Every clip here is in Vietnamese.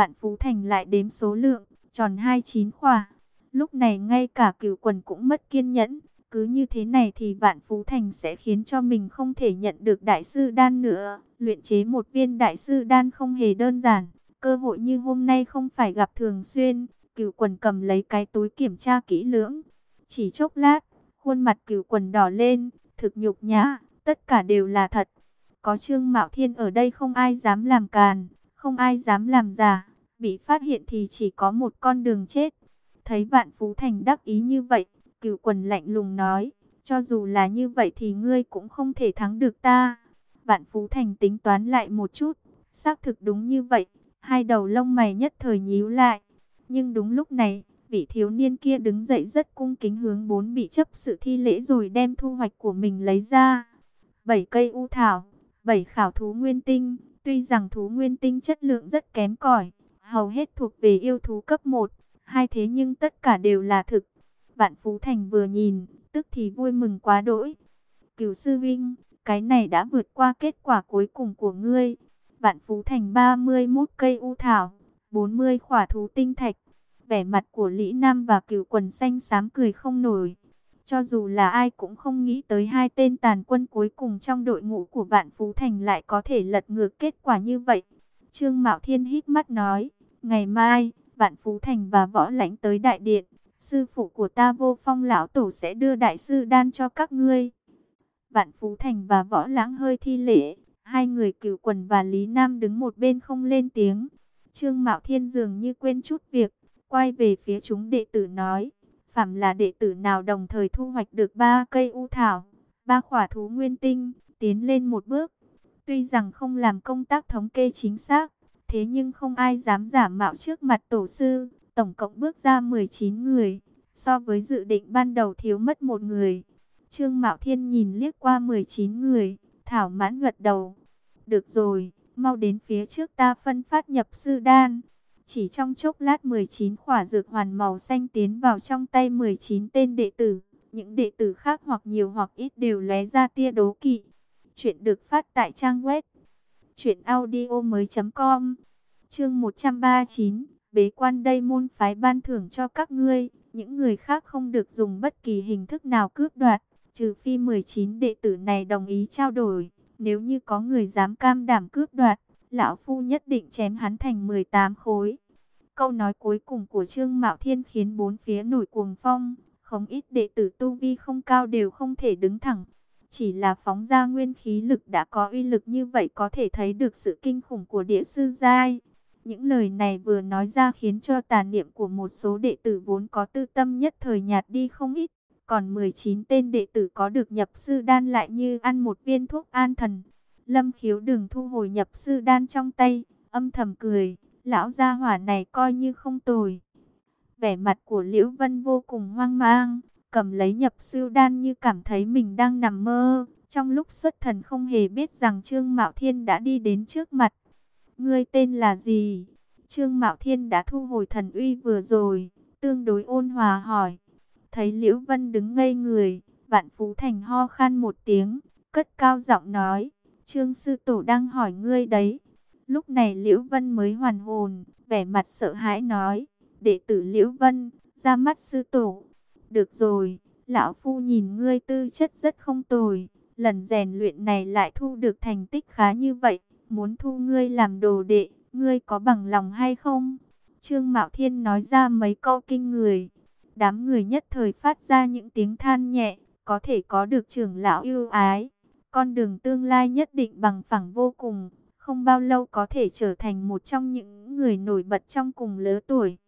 Vạn Phú Thành lại đếm số lượng, tròn 29 khỏa. Lúc này ngay cả cửu quần cũng mất kiên nhẫn. Cứ như thế này thì Vạn Phú Thành sẽ khiến cho mình không thể nhận được đại sư đan nữa. Luyện chế một viên đại sư đan không hề đơn giản. Cơ hội như hôm nay không phải gặp thường xuyên. Cửu quần cầm lấy cái túi kiểm tra kỹ lưỡng. Chỉ chốc lát, khuôn mặt cửu quần đỏ lên, thực nhục nhã, tất cả đều là thật. Có Trương Mạo Thiên ở đây không ai dám làm càn, không ai dám làm giả, bị phát hiện thì chỉ có một con đường chết. Thấy Vạn Phú Thành đắc ý như vậy, cửu quần lạnh lùng nói, cho dù là như vậy thì ngươi cũng không thể thắng được ta. Vạn Phú Thành tính toán lại một chút, xác thực đúng như vậy, hai đầu lông mày nhất thời nhíu lại. Nhưng đúng lúc này, vị thiếu niên kia đứng dậy rất cung kính hướng bốn bị chấp sự thi lễ rồi đem thu hoạch của mình lấy ra. Bảy cây u thảo, bảy khảo thú nguyên tinh, tuy rằng thú nguyên tinh chất lượng rất kém cỏi, hầu hết thuộc về yêu thú cấp 1, hai thế nhưng tất cả đều là thực. Vạn Phú Thành vừa nhìn, tức thì vui mừng quá đỗi. Cửu sư vinh, cái này đã vượt qua kết quả cuối cùng của ngươi. Vạn Phú Thành 31 cây u thảo, 40 khỏa thú tinh thạch, Vẻ mặt của Lý Nam và cửu quần xanh xám cười không nổi. Cho dù là ai cũng không nghĩ tới hai tên tàn quân cuối cùng trong đội ngũ của Vạn Phú Thành lại có thể lật ngược kết quả như vậy. Trương Mạo Thiên hít mắt nói, ngày mai, Vạn Phú Thành và Võ Lãnh tới Đại Điện, sư phụ của ta vô phong lão tổ sẽ đưa đại sư đan cho các ngươi. Vạn Phú Thành và Võ Lãng hơi thi lễ, hai người cửu quần và Lý Nam đứng một bên không lên tiếng. Trương Mạo Thiên dường như quên chút việc, Quay về phía chúng đệ tử nói, phạm là đệ tử nào đồng thời thu hoạch được ba cây u thảo, ba khỏa thú nguyên tinh, tiến lên một bước. Tuy rằng không làm công tác thống kê chính xác, thế nhưng không ai dám giả mạo trước mặt tổ sư. Tổng cộng bước ra 19 người, so với dự định ban đầu thiếu mất một người. Trương Mạo Thiên nhìn liếc qua 19 người, thảo mãn gật đầu. Được rồi, mau đến phía trước ta phân phát nhập sư đan. Chỉ trong chốc lát 19 khỏa dược hoàn màu xanh tiến vào trong tay 19 tên đệ tử. Những đệ tử khác hoặc nhiều hoặc ít đều lóe ra tia đố kỵ. Chuyện được phát tại trang web truyệnaudiomoi.com. Chương 139, bế quan đây môn phái ban thưởng cho các ngươi, những người khác không được dùng bất kỳ hình thức nào cướp đoạt, trừ phi 19 đệ tử này đồng ý trao đổi, nếu như có người dám cam đảm cướp đoạt, lão phu nhất định chém hắn thành 18 khối. Câu nói cuối cùng của Trương Mạo Thiên khiến bốn phía nổi cuồng phong, không ít đệ tử tu vi không cao đều không thể đứng thẳng. Chỉ là phóng ra nguyên khí lực đã có uy lực như vậy có thể thấy được sự kinh khủng của địa sư giai. Những lời này vừa nói ra khiến cho tà niệm của một số đệ tử vốn có tư tâm nhất thời nhạt đi không ít. Còn 19 tên đệ tử có được nhập sư đan lại như ăn một viên thuốc an thần. Lâm khiếu đừng thu hồi nhập sư đan trong tay, âm thầm cười, lão gia hỏa này coi như không tồi. Vẻ mặt của Liễu Vân vô cùng hoang mang, cầm lấy nhập sư đan như cảm thấy mình đang nằm mơ. Trong lúc xuất thần không hề biết rằng Trương Mạo Thiên đã đi đến trước mặt. Ngươi tên là gì? Trương Mạo Thiên đã thu hồi thần uy vừa rồi, tương đối ôn hòa hỏi. Thấy Liễu Vân đứng ngây người, Vạn Phú Thành ho khan một tiếng, cất cao giọng nói. Trương Sư Tổ đang hỏi ngươi đấy. Lúc này Liễu Vân mới hoàn hồn, vẻ mặt sợ hãi nói. Đệ tử Liễu Vân, ra mắt Sư Tổ. Được rồi, Lão Phu nhìn ngươi tư chất rất không tồi. Lần rèn luyện này lại thu được thành tích khá như vậy. Muốn thu ngươi làm đồ đệ, ngươi có bằng lòng hay không? Trương Mạo Thiên nói ra mấy câu kinh người. Đám người nhất thời phát ra những tiếng than nhẹ, có thể có được trưởng lão yêu ái con đường tương lai nhất định bằng phẳng vô cùng, không bao lâu có thể trở thành một trong những người nổi bật trong cùng lứa tuổi.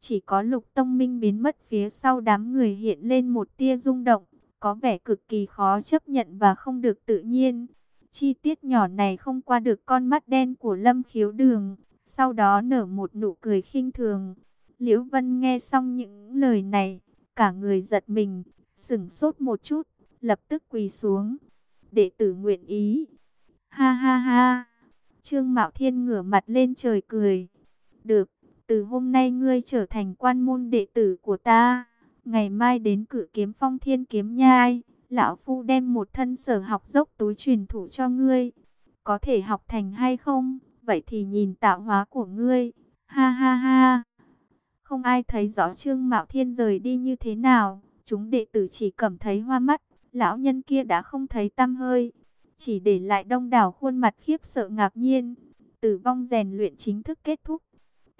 Chỉ có lục tông minh biến mất phía sau đám người hiện lên một tia rung động, có vẻ cực kỳ khó chấp nhận và không được tự nhiên. Chi tiết nhỏ này không qua được con mắt đen của lâm khiếu đường, sau đó nở một nụ cười khinh thường. Liễu Vân nghe xong những lời này, cả người giật mình, sửng sốt một chút, lập tức quỳ xuống đệ tử nguyện ý. Ha ha ha. Trương Mạo Thiên ngửa mặt lên trời cười. Được, từ hôm nay ngươi trở thành quan môn đệ tử của ta. Ngày mai đến cử kiếm phong thiên kiếm nhai. Lão Phu đem một thân sở học dốc túi truyền thủ cho ngươi. Có thể học thành hay không? Vậy thì nhìn tạo hóa của ngươi. Ha Ha ha. Không ai thấy rõ Trương Mạo Thiên rời đi như thế nào. Chúng đệ tử chỉ cảm thấy hoa mắt. Lão nhân kia đã không thấy tăm hơi. Chỉ để lại đông đảo khuôn mặt khiếp sợ ngạc nhiên. Tử vong rèn luyện chính thức kết thúc.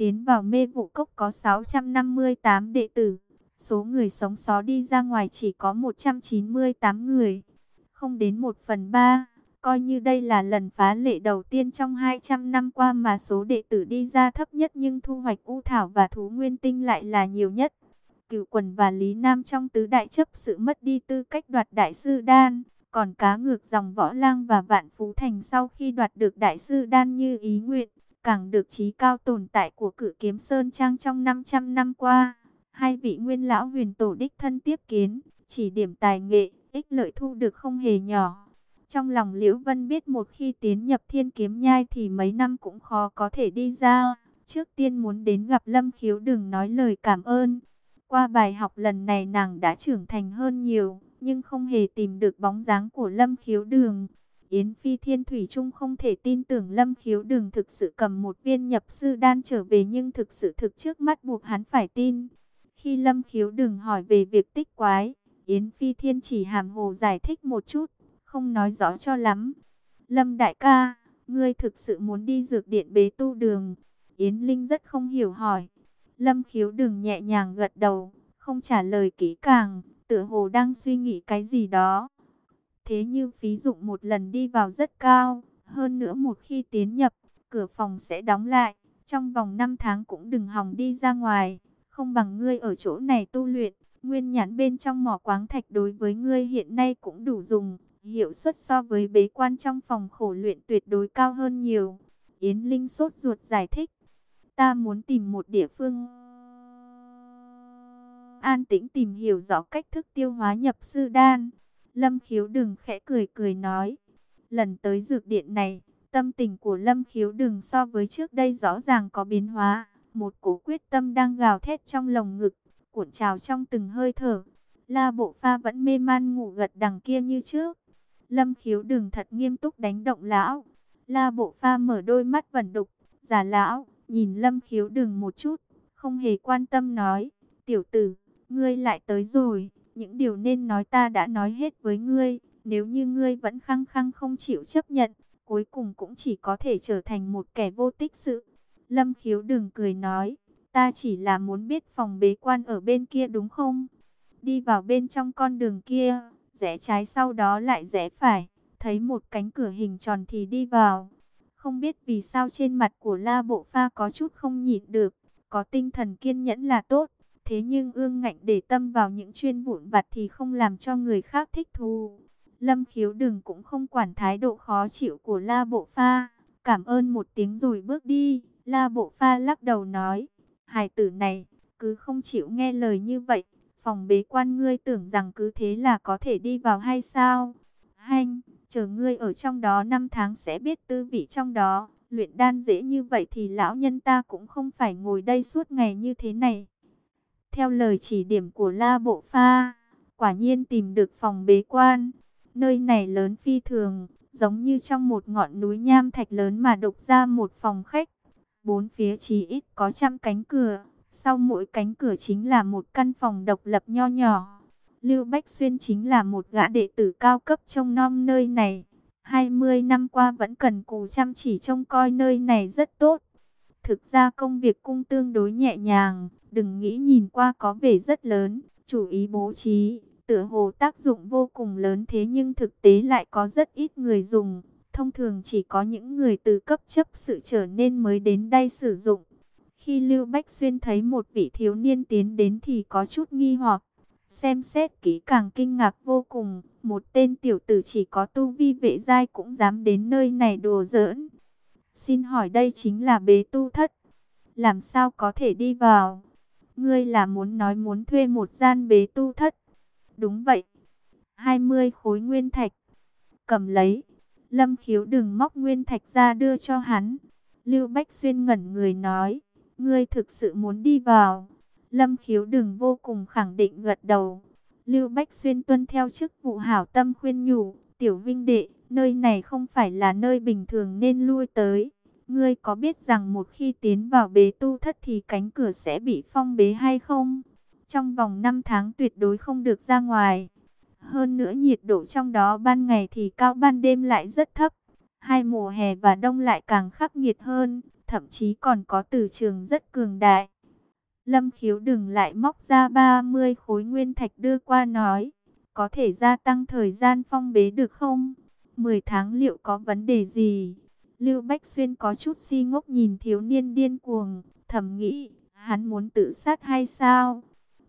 Tiến vào mê vụ cốc có 658 đệ tử. Số người sống sót đi ra ngoài chỉ có 198 người. Không đến 1 phần 3. Coi như đây là lần phá lệ đầu tiên trong 200 năm qua mà số đệ tử đi ra thấp nhất nhưng thu hoạch u thảo và thú nguyên tinh lại là nhiều nhất. Cửu quần và Lý Nam trong tứ đại chấp sự mất đi tư cách đoạt đại sư đan. Còn cá ngược dòng võ lang và vạn phú thành sau khi đoạt được đại sư đan như ý nguyện, càng được trí cao tồn tại của cử kiếm Sơn Trang trong 500 năm qua. Hai vị nguyên lão huyền tổ đích thân tiếp kiến, chỉ điểm tài nghệ, ích lợi thu được không hề nhỏ. Trong lòng Liễu Vân biết một khi tiến nhập thiên kiếm nhai thì mấy năm cũng khó có thể đi ra. Trước tiên muốn đến gặp Lâm Khiếu đừng nói lời cảm ơn. Qua bài học lần này nàng đã trưởng thành hơn nhiều, nhưng không hề tìm được bóng dáng của Lâm Khiếu đường. Yến Phi Thiên Thủy Trung không thể tin tưởng Lâm Khiếu đường thực sự cầm một viên nhập sư đan trở về nhưng thực sự thực trước mắt buộc hắn phải tin. Khi Lâm Khiếu đường hỏi về việc tích quái, Yến Phi Thiên chỉ hàm hồ giải thích một chút không nói rõ cho lắm. Lâm đại ca, ngươi thực sự muốn đi dược điện bế tu đường. Yến Linh rất không hiểu hỏi. Lâm khiếu đường nhẹ nhàng gật đầu, không trả lời kỹ càng, tựa hồ đang suy nghĩ cái gì đó. Thế như phí dụng một lần đi vào rất cao, hơn nữa một khi tiến nhập, cửa phòng sẽ đóng lại. Trong vòng 5 tháng cũng đừng hòng đi ra ngoài, không bằng ngươi ở chỗ này tu luyện. Nguyên nhãn bên trong mỏ quáng thạch đối với ngươi hiện nay cũng đủ dùng, hiệu suất so với bế quan trong phòng khổ luyện tuyệt đối cao hơn nhiều. Yến Linh sốt ruột giải thích, ta muốn tìm một địa phương an tĩnh tìm hiểu rõ cách thức tiêu hóa nhập sư đan. Lâm khiếu đừng khẽ cười cười nói, lần tới dược điện này, tâm tình của Lâm khiếu đừng so với trước đây rõ ràng có biến hóa. Một cố quyết tâm đang gào thét trong lồng ngực, cuộn trào trong từng hơi thở. La bộ pha vẫn mê man ngủ gật đằng kia như trước. Lâm khiếu đừng thật nghiêm túc đánh động lão. La bộ pha mở đôi mắt vẩn đục, giả lão, nhìn lâm khiếu đừng một chút, không hề quan tâm nói, tiểu tử, ngươi lại tới rồi, những điều nên nói ta đã nói hết với ngươi, nếu như ngươi vẫn khăng khăng không chịu chấp nhận, cuối cùng cũng chỉ có thể trở thành một kẻ vô tích sự. Lâm khiếu đừng cười nói, ta chỉ là muốn biết phòng bế quan ở bên kia đúng không? Đi vào bên trong con đường kia, rẽ trái sau đó lại rẽ phải, thấy một cánh cửa hình tròn thì đi vào. Không biết vì sao trên mặt của La Bộ Pha có chút không nhịn được, có tinh thần kiên nhẫn là tốt, thế nhưng ương ngạnh để tâm vào những chuyên vụn vặt thì không làm cho người khác thích thú. Lâm khiếu đừng cũng không quản thái độ khó chịu của La Bộ Pha, cảm ơn một tiếng rồi bước đi. La Bộ Pha lắc đầu nói, hài tử này, cứ không chịu nghe lời như vậy, Phòng bế quan ngươi tưởng rằng cứ thế là có thể đi vào hay sao? Hanh, chờ ngươi ở trong đó năm tháng sẽ biết tư vị trong đó. Luyện đan dễ như vậy thì lão nhân ta cũng không phải ngồi đây suốt ngày như thế này. Theo lời chỉ điểm của La Bộ Pha, quả nhiên tìm được phòng bế quan. Nơi này lớn phi thường, giống như trong một ngọn núi nham thạch lớn mà đục ra một phòng khách. Bốn phía chỉ ít có trăm cánh cửa, sau mỗi cánh cửa chính là một căn phòng độc lập nho nhỏ. Lưu Bách Xuyên chính là một gã đệ tử cao cấp trong nom nơi này. 20 năm qua vẫn cần cù chăm chỉ trông coi nơi này rất tốt. Thực ra công việc cung tương đối nhẹ nhàng, đừng nghĩ nhìn qua có vẻ rất lớn, chủ ý bố trí, tựa hồ tác dụng vô cùng lớn thế nhưng thực tế lại có rất ít người dùng. Thông thường chỉ có những người từ cấp chấp sự trở nên mới đến đây sử dụng. Khi Lưu Bách Xuyên thấy một vị thiếu niên tiến đến thì có chút nghi hoặc. Xem xét kỹ càng kinh ngạc vô cùng, một tên tiểu tử chỉ có tu vi vệ giai cũng dám đến nơi này đùa giỡn. Xin hỏi đây chính là bế tu thất. Làm sao có thể đi vào? Ngươi là muốn nói muốn thuê một gian bế tu thất. Đúng vậy. 20 khối nguyên thạch. Cầm lấy. Lâm khiếu đừng móc nguyên thạch ra đưa cho hắn. Lưu Bách Xuyên ngẩn người nói. Ngươi thực sự muốn đi vào. Lâm khiếu đừng vô cùng khẳng định gật đầu. Lưu Bách Xuyên tuân theo chức vụ hảo tâm khuyên nhủ. Tiểu Vinh Đệ, nơi này không phải là nơi bình thường nên lui tới. Ngươi có biết rằng một khi tiến vào bế tu thất thì cánh cửa sẽ bị phong bế hay không? Trong vòng 5 tháng tuyệt đối không được ra ngoài. Hơn nữa nhiệt độ trong đó ban ngày thì cao ban đêm lại rất thấp. Hai mùa hè và đông lại càng khắc nghiệt hơn, thậm chí còn có từ trường rất cường đại. Lâm khiếu đừng lại móc ra 30 khối nguyên thạch đưa qua nói, có thể gia tăng thời gian phong bế được không? 10 tháng liệu có vấn đề gì? Lưu Bách Xuyên có chút si ngốc nhìn thiếu niên điên cuồng, thầm nghĩ, hắn muốn tự sát hay sao?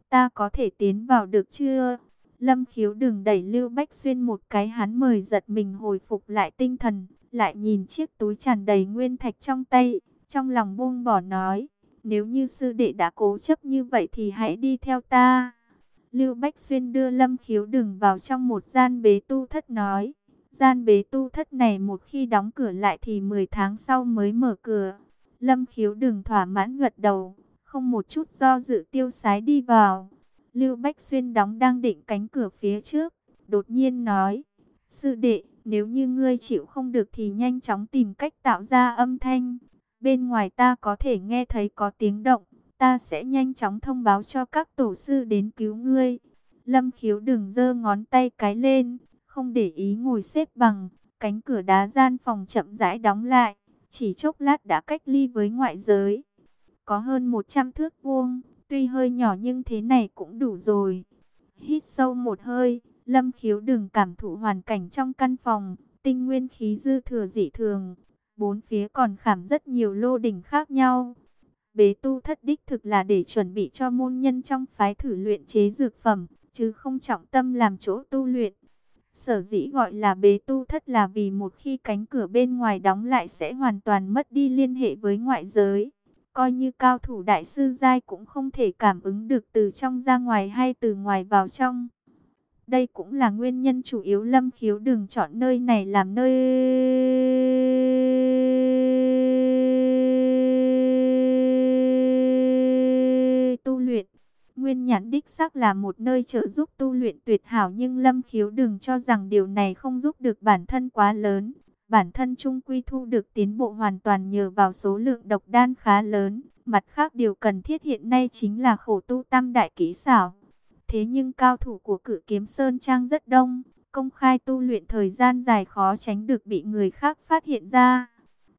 Ta có thể tiến vào được chưa? Lâm khiếu đừng đẩy Lưu Bách Xuyên một cái hắn mời giật mình hồi phục lại tinh thần, lại nhìn chiếc túi tràn đầy nguyên thạch trong tay, trong lòng buông bỏ nói, nếu như sư đệ đã cố chấp như vậy thì hãy đi theo ta. Lưu Bách Xuyên đưa Lâm khiếu đừng vào trong một gian bế tu thất nói, gian bế tu thất này một khi đóng cửa lại thì 10 tháng sau mới mở cửa. Lâm khiếu đừng thỏa mãn gật đầu, không một chút do dự tiêu sái đi vào. Lưu Bách Xuyên đóng đang định cánh cửa phía trước, đột nhiên nói, Sư đệ, nếu như ngươi chịu không được thì nhanh chóng tìm cách tạo ra âm thanh. Bên ngoài ta có thể nghe thấy có tiếng động, ta sẽ nhanh chóng thông báo cho các tổ sư đến cứu ngươi. Lâm khiếu đừng giơ ngón tay cái lên, không để ý ngồi xếp bằng, cánh cửa đá gian phòng chậm rãi đóng lại, chỉ chốc lát đã cách ly với ngoại giới. Có hơn 100 thước vuông, tuy hơi nhỏ nhưng thế này cũng đủ rồi. Hít sâu một hơi, Lâm khiếu đừng cảm thụ hoàn cảnh trong căn phòng, tinh nguyên khí dư thừa dị thường. Bốn phía còn khảm rất nhiều lô đỉnh khác nhau. Bế tu thất đích thực là để chuẩn bị cho môn nhân trong phái thử luyện chế dược phẩm, chứ không trọng tâm làm chỗ tu luyện. Sở dĩ gọi là bế tu thất là vì một khi cánh cửa bên ngoài đóng lại sẽ hoàn toàn mất đi liên hệ với ngoại giới. Coi như cao thủ đại sư giai cũng không thể cảm ứng được từ trong ra ngoài hay từ ngoài vào trong. Đây cũng là nguyên nhân chủ yếu Lâm Khiếu đừng chọn nơi này làm nơi Nguyên nhãn đích xác là một nơi trợ giúp tu luyện tuyệt hảo nhưng Lâm Khiếu đừng cho rằng điều này không giúp được bản thân quá lớn. Bản thân Trung Quy thu được tiến bộ hoàn toàn nhờ vào số lượng độc đan khá lớn. Mặt khác điều cần thiết hiện nay chính là khổ tu tam đại kỹ xảo. Thế nhưng cao thủ của cử kiếm Sơn Trang rất đông, công khai tu luyện thời gian dài khó tránh được bị người khác phát hiện ra.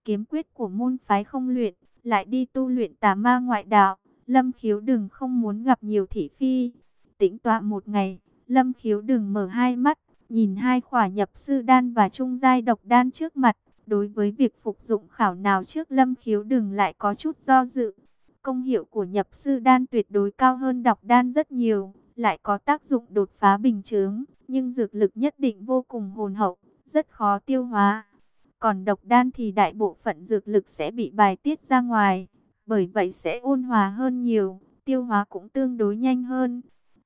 Kiếm quyết của môn phái không luyện, lại đi tu luyện tà ma ngoại đạo, Lâm Khiếu đừng không muốn gặp nhiều thị phi. Tĩnh tọa một ngày, Lâm Khiếu đừng mở hai mắt, nhìn hai khỏa nhập sư đan và trung giai độc đan trước mặt. Đối với việc phục dụng khảo nào trước Lâm Khiếu đừng lại có chút do dự. Công hiệu của nhập sư đan tuyệt đối cao hơn độc đan rất nhiều lại có tác dụng đột phá bình chướng, nhưng dược lực nhất định vô cùng hồn hậu, rất khó tiêu hóa. Còn độc đan thì đại bộ phận dược lực sẽ bị bài tiết ra ngoài, bởi vậy sẽ ôn hòa hơn nhiều, tiêu hóa cũng tương đối nhanh hơn.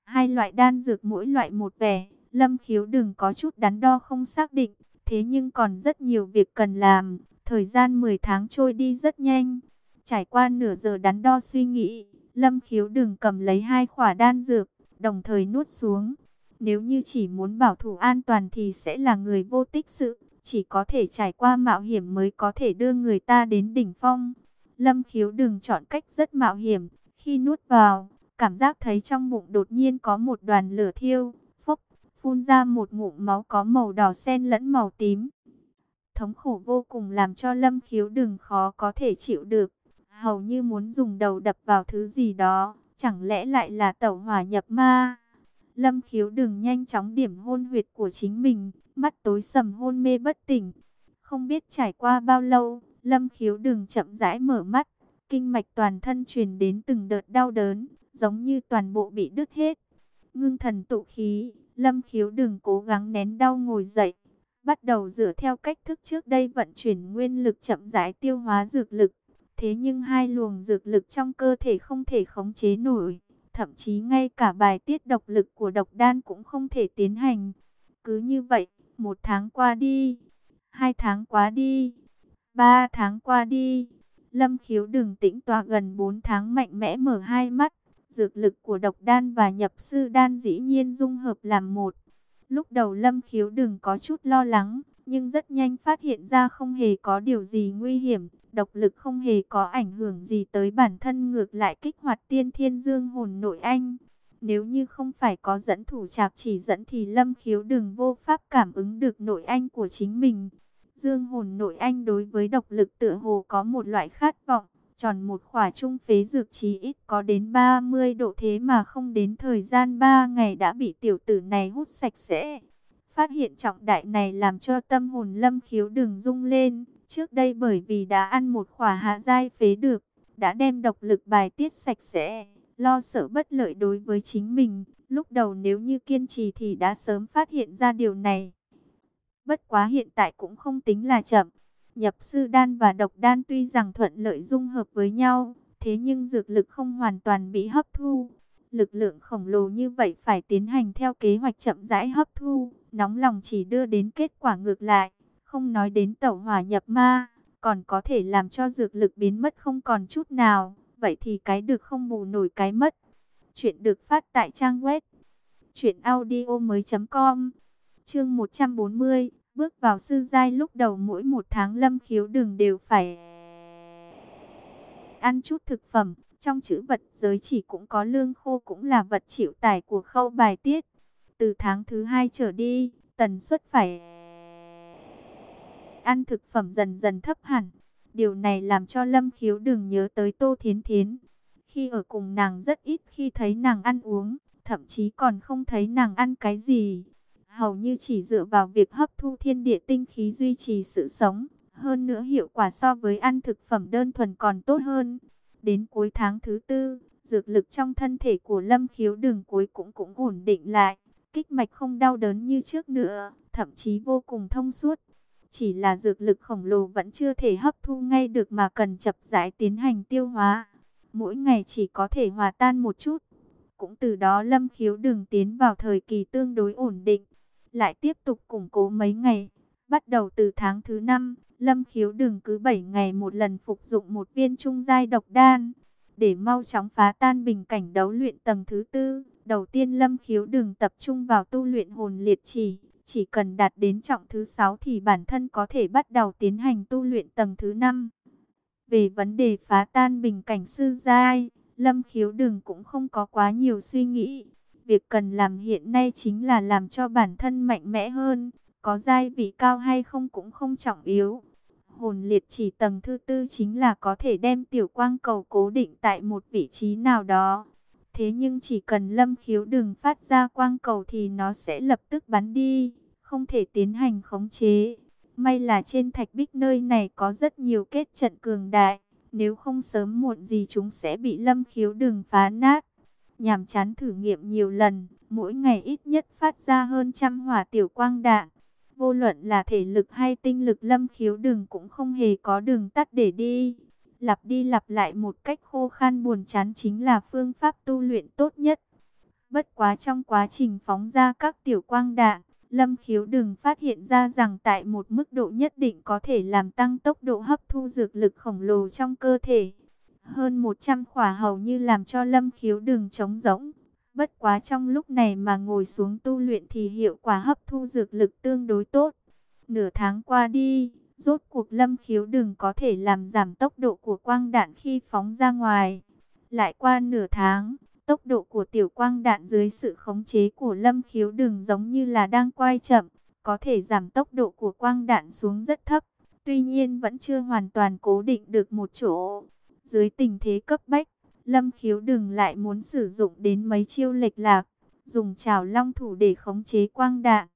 Hai loại đan dược mỗi loại một vẻ, lâm khiếu đừng có chút đắn đo không xác định, thế nhưng còn rất nhiều việc cần làm, thời gian 10 tháng trôi đi rất nhanh. Trải qua nửa giờ đắn đo suy nghĩ, lâm khiếu đừng cầm lấy hai khỏa đan dược, đồng thời nuốt xuống. Nếu như chỉ muốn bảo thủ an toàn thì sẽ là người vô tích sự, chỉ có thể trải qua mạo hiểm mới có thể đưa người ta đến đỉnh phong. Lâm khiếu đừng chọn cách rất mạo hiểm, khi nuốt vào, cảm giác thấy trong bụng đột nhiên có một đoàn lửa thiêu, phốc, phun ra một ngụm máu có màu đỏ xen lẫn màu tím. Thống khổ vô cùng làm cho lâm khiếu đừng khó có thể chịu được, hầu như muốn dùng đầu đập vào thứ gì đó. Chẳng lẽ lại là tẩu hỏa nhập ma? Lâm khiếu đừng nhanh chóng điểm hôn huyệt của chính mình, mắt tối sầm hôn mê bất tỉnh. Không biết trải qua bao lâu, lâm khiếu đừng chậm rãi mở mắt, kinh mạch toàn thân truyền đến từng đợt đau đớn, giống như toàn bộ bị đứt hết. Ngưng thần tụ khí, lâm khiếu đừng cố gắng nén đau ngồi dậy, bắt đầu dựa theo cách thức trước đây vận chuyển nguyên lực chậm rãi tiêu hóa dược lực. Thế nhưng hai luồng dược lực trong cơ thể không thể khống chế nổi, thậm chí ngay cả bài tiết độc lực của độc đan cũng không thể tiến hành. Cứ như vậy, một tháng qua đi, hai tháng qua đi, ba tháng qua đi. Lâm khiếu đừng tĩnh tòa gần bốn tháng mạnh mẽ mở hai mắt. Dược lực của độc đan và nhập sư đan dĩ nhiên dung hợp làm một. Lúc đầu lâm khiếu đừng có chút lo lắng, nhưng rất nhanh phát hiện ra không hề có điều gì nguy hiểm, độc lực không hề có ảnh hưởng gì tới bản thân ngược lại kích hoạt tiên thiên dương hồn nội anh. Nếu như không phải có dẫn thủ trạc chỉ dẫn thì lâm khiếu đừng vô pháp cảm ứng được nội anh của chính mình. Dương hồn nội anh đối với độc lực tựa hồ có một loại khát vọng, tròn một khỏa trung phế dược chí ít có đến 30 độ thế mà không đến thời gian 3 ngày đã bị tiểu tử này hút sạch sẽ. Phát hiện trọng đại này làm cho tâm hồn lâm khiếu đường rung lên, trước đây bởi vì đã ăn một khỏa hạ giai phế được, đã đem độc lực bài tiết sạch sẽ, lo sợ bất lợi đối với chính mình, lúc đầu nếu như kiên trì thì đã sớm phát hiện ra điều này. Bất quá hiện tại cũng không tính là chậm. Nhập sư đan và độc đan tuy rằng thuận lợi dung hợp với nhau, thế nhưng dược lực không hoàn toàn bị hấp thu. Lực lượng khổng lồ như vậy phải tiến hành theo kế hoạch chậm rãi hấp thu, nóng lòng chỉ đưa đến kết quả ngược lại, không nói đến tẩu hỏa nhập ma, còn có thể làm cho dược lực biến mất không còn chút nào, vậy thì cái được không bù nổi cái mất. Chuyện được phát tại trang web truyện audio mới.com Chương 140, bước vào sư giai lúc đầu mỗi một tháng lâm khiếu đường đều phải ăn chút thực phẩm. Trong chữ vật giới chỉ cũng có lương khô cũng là vật chịu tải của khâu bài tiết. Từ tháng thứ hai trở đi, tần suất phải ăn thực phẩm dần dần thấp hẳn. Điều này làm cho Lâm Khiếu đừng nhớ tới Tô Thiến Thiến. Khi ở cùng nàng rất ít khi thấy nàng ăn uống, thậm chí còn không thấy nàng ăn cái gì hầu như chỉ dựa vào việc hấp thu thiên địa tinh khí duy trì sự sống. Hơn nữa hiệu quả so với ăn thực phẩm đơn thuần còn tốt hơn. Đến cuối tháng thứ tư, dược lực trong thân thể của Lâm Khiếu đường cuối cũng cũng ổn định lại. Kích mạch không đau đớn như trước nữa, thậm chí vô cùng thông suốt. Chỉ là dược lực khổng lồ vẫn chưa thể hấp thu ngay được mà cần chập rãi tiến hành tiêu hóa. Mỗi ngày chỉ có thể hòa tan một chút. Cũng từ đó Lâm Khiếu đường tiến vào thời kỳ tương đối ổn định lại tiếp tục củng cố mấy ngày. Bắt đầu từ tháng thứ năm, Lâm Khiếu đừng cứ 7 ngày một lần phục dụng một viên trung giai độc đan. Để mau chóng phá tan bình cảnh đấu luyện tầng thứ tư, đầu tiên Lâm Khiếu đừng tập trung vào tu luyện hồn liệt chỉ. Chỉ cần đạt đến trọng thứ 6 thì bản thân có thể bắt đầu tiến hành tu luyện tầng thứ 5. Về vấn đề phá tan bình cảnh sư giai, Lâm Khiếu đừng cũng không có quá nhiều suy nghĩ. Việc cần làm hiện nay chính là làm cho bản thân mạnh mẽ hơn, có giai vị cao hay không cũng không trọng yếu. Hồn liệt chỉ tầng thứ tư chính là có thể đem tiểu quang cầu cố định tại một vị trí nào đó. Thế nhưng chỉ cần lâm khiếu đừng phát ra quang cầu thì nó sẽ lập tức bắn đi, không thể tiến hành khống chế. May là trên thạch bích nơi này có rất nhiều kết trận cường đại, nếu không sớm muộn gì chúng sẽ bị lâm khiếu đừng phá nát nhàm chán thử nghiệm nhiều lần, mỗi ngày ít nhất phát ra hơn trăm hỏa tiểu quang đạn. Vô luận là thể lực hay tinh lực lâm khiếu đường cũng không hề có đường tắt để đi. Lặp đi lặp lại một cách khô khan buồn chán chính là phương pháp tu luyện tốt nhất. Bất quá trong quá trình phóng ra các tiểu quang đạn, Lâm khiếu đừng phát hiện ra rằng tại một mức độ nhất định có thể làm tăng tốc độ hấp thu dược lực khổng lồ trong cơ thể. Hơn 100 khỏa hầu như làm cho lâm khiếu đường trống rỗng. Bất quá trong lúc này mà ngồi xuống tu luyện thì hiệu quả hấp thu dược lực tương đối tốt. Nửa tháng qua đi, rốt cuộc lâm khiếu đường có thể làm giảm tốc độ của quang đạn khi phóng ra ngoài. Lại qua nửa tháng, tốc độ của tiểu quang đạn dưới sự khống chế của lâm khiếu đường giống như là đang quay chậm, có thể giảm tốc độ của quang đạn xuống rất thấp. Tuy nhiên vẫn chưa hoàn toàn cố định được một chỗ. Dưới tình thế cấp bách, Lâm Khiếu đừng lại muốn sử dụng đến mấy chiêu lệch lạc, dùng trào long thủ để khống chế quang đạn.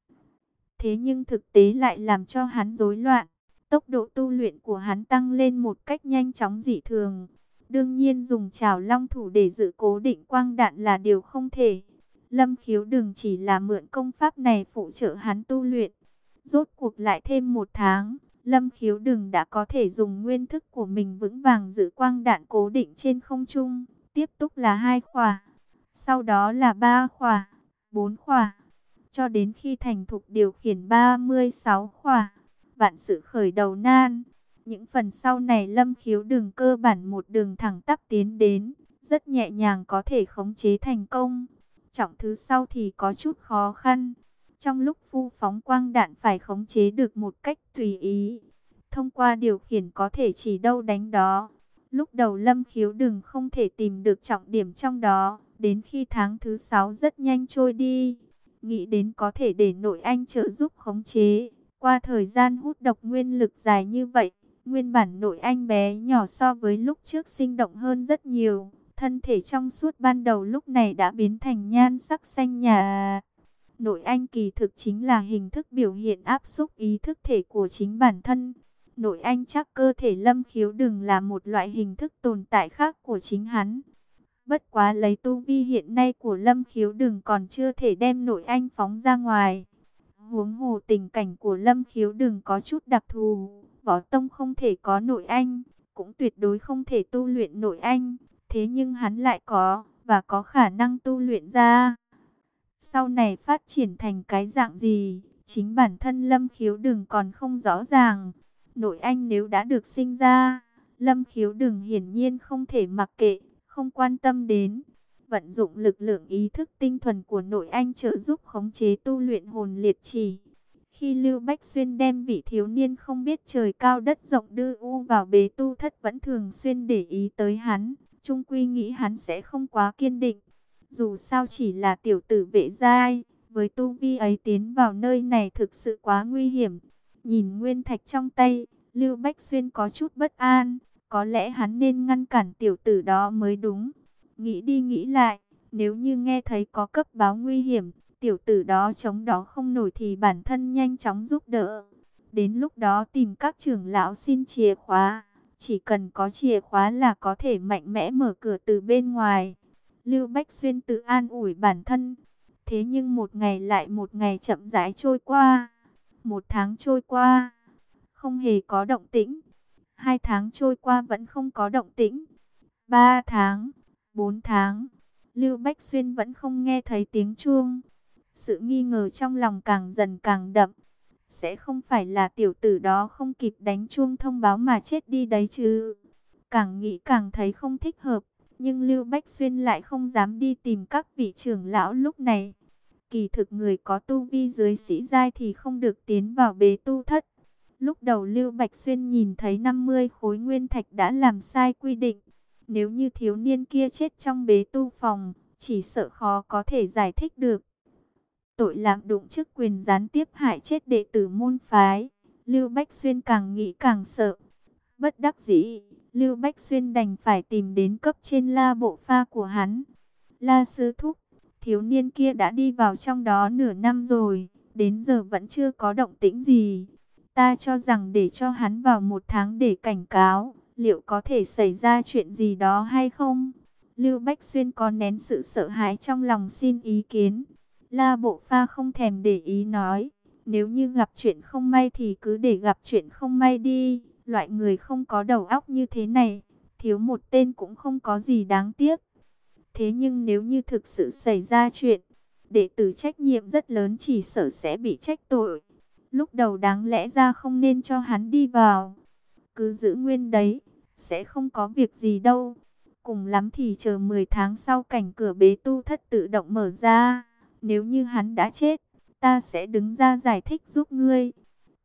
Thế nhưng thực tế lại làm cho hắn rối loạn, tốc độ tu luyện của hắn tăng lên một cách nhanh chóng dị thường. Đương nhiên dùng trào long thủ để giữ cố định quang đạn là điều không thể. Lâm khiếu đừng chỉ là mượn công pháp này phụ trợ hắn tu luyện. Rốt cuộc lại thêm một tháng, Lâm khiếu đừng đã có thể dùng nguyên thức của mình vững vàng giữ quang đạn cố định trên không trung. Tiếp tục là hai khỏa, sau đó là ba khỏa, bốn khỏa, cho đến khi thành thục điều khiển 36 khỏa. Vạn sự khởi đầu nan. Những phần sau này lâm khiếu đường cơ bản một đường thẳng tắp tiến đến, rất nhẹ nhàng có thể khống chế thành công. Trọng thứ sau thì có chút khó khăn. Trong lúc phu phóng quang đạn phải khống chế được một cách tùy ý. Thông qua điều khiển có thể chỉ đâu đánh đó. Lúc đầu Lâm Khiếu đừng không thể tìm được trọng điểm trong đó. Đến khi tháng thứ 6 rất nhanh trôi đi. Nghĩ đến có thể để nội anh trợ giúp khống chế. Qua thời gian hút độc nguyên lực dài như vậy. Nguyên bản nội anh bé nhỏ so với lúc trước sinh động hơn rất nhiều. Thân thể trong suốt ban đầu lúc này đã biến thành nhan sắc xanh nhà. Nội anh kỳ thực chính là hình thức biểu hiện áp xúc ý thức thể của chính bản thân. Nội anh chắc cơ thể lâm khiếu đừng là một loại hình thức tồn tại khác của chính hắn. Bất quá lấy tu vi hiện nay của lâm khiếu đừng còn chưa thể đem nội anh phóng ra ngoài. Huống hồ tình cảnh của lâm khiếu đừng có chút đặc thù. Võ tông không thể có nội anh, cũng tuyệt đối không thể tu luyện nội anh. Thế nhưng hắn lại có, và có khả năng tu luyện ra. Sau này phát triển thành cái dạng gì, chính bản thân Lâm Khiếu đừng còn không rõ ràng. Nội anh nếu đã được sinh ra, Lâm Khiếu đừng hiển nhiên không thể mặc kệ, không quan tâm đến. Vận dụng lực lượng ý thức tinh thuần của nội anh trợ giúp khống chế tu luyện hồn liệt chỉ. Khi Lưu Bách Xuyên đem vị thiếu niên không biết trời cao đất rộng đưa u vào bế tu thất vẫn thường xuyên để ý tới hắn. Trung Quy nghĩ hắn sẽ không quá kiên định. Dù sao chỉ là tiểu tử vệ giai, với tu vi ấy tiến vào nơi này thực sự quá nguy hiểm. Nhìn nguyên thạch trong tay, Lưu Bách Xuyên có chút bất an, có lẽ hắn nên ngăn cản tiểu tử đó mới đúng. Nghĩ đi nghĩ lại, nếu như nghe thấy có cấp báo nguy hiểm, tiểu tử đó chống đó không nổi thì bản thân nhanh chóng giúp đỡ. Đến lúc đó tìm các trưởng lão xin chìa khóa, chỉ cần có chìa khóa là có thể mạnh mẽ mở cửa từ bên ngoài. Lưu Bách Xuyên tự an ủi bản thân. Thế nhưng một ngày lại một ngày chậm rãi trôi qua. Một tháng trôi qua, không hề có động tĩnh. Hai tháng trôi qua vẫn không có động tĩnh. Ba tháng, bốn tháng, Lưu Bách Xuyên vẫn không nghe thấy tiếng chuông. Sự nghi ngờ trong lòng càng dần càng đậm. Sẽ không phải là tiểu tử đó không kịp đánh chuông thông báo mà chết đi đấy chứ. Càng nghĩ càng thấy không thích hợp. Nhưng Lưu Bách Xuyên lại không dám đi tìm các vị trưởng lão lúc này. Kỳ thực người có tu vi dưới sĩ giai thì không được tiến vào bế tu thất. Lúc đầu Lưu Bạch Xuyên nhìn thấy 50 khối nguyên thạch đã làm sai quy định. Nếu như thiếu niên kia chết trong bế tu phòng, chỉ sợ khó có thể giải thích được. Tội làm đụng chức quyền gián tiếp hại chết đệ tử môn phái. Lưu Bách Xuyên càng nghĩ càng sợ. Bất đắc dĩ, Lưu Bách Xuyên đành phải tìm đến cấp trên la bộ pha của hắn. La Sư Thúc, thiếu niên kia đã đi vào trong đó nửa năm rồi, đến giờ vẫn chưa có động tĩnh gì. Ta cho rằng để cho hắn vào một tháng để cảnh cáo, liệu có thể xảy ra chuyện gì đó hay không? Lưu Bách Xuyên có nén sự sợ hãi trong lòng xin ý kiến. La Bộ Pha không thèm để ý nói, nếu như gặp chuyện không may thì cứ để gặp chuyện không may đi. Loại người không có đầu óc như thế này, thiếu một tên cũng không có gì đáng tiếc. Thế nhưng nếu như thực sự xảy ra chuyện, đệ tử trách nhiệm rất lớn chỉ sợ sẽ bị trách tội. Lúc đầu đáng lẽ ra không nên cho hắn đi vào. Cứ giữ nguyên đấy, sẽ không có việc gì đâu. Cùng lắm thì chờ 10 tháng sau cảnh cửa bế tu thất tự động mở ra. Nếu như hắn đã chết, ta sẽ đứng ra giải thích giúp ngươi.